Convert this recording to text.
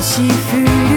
しく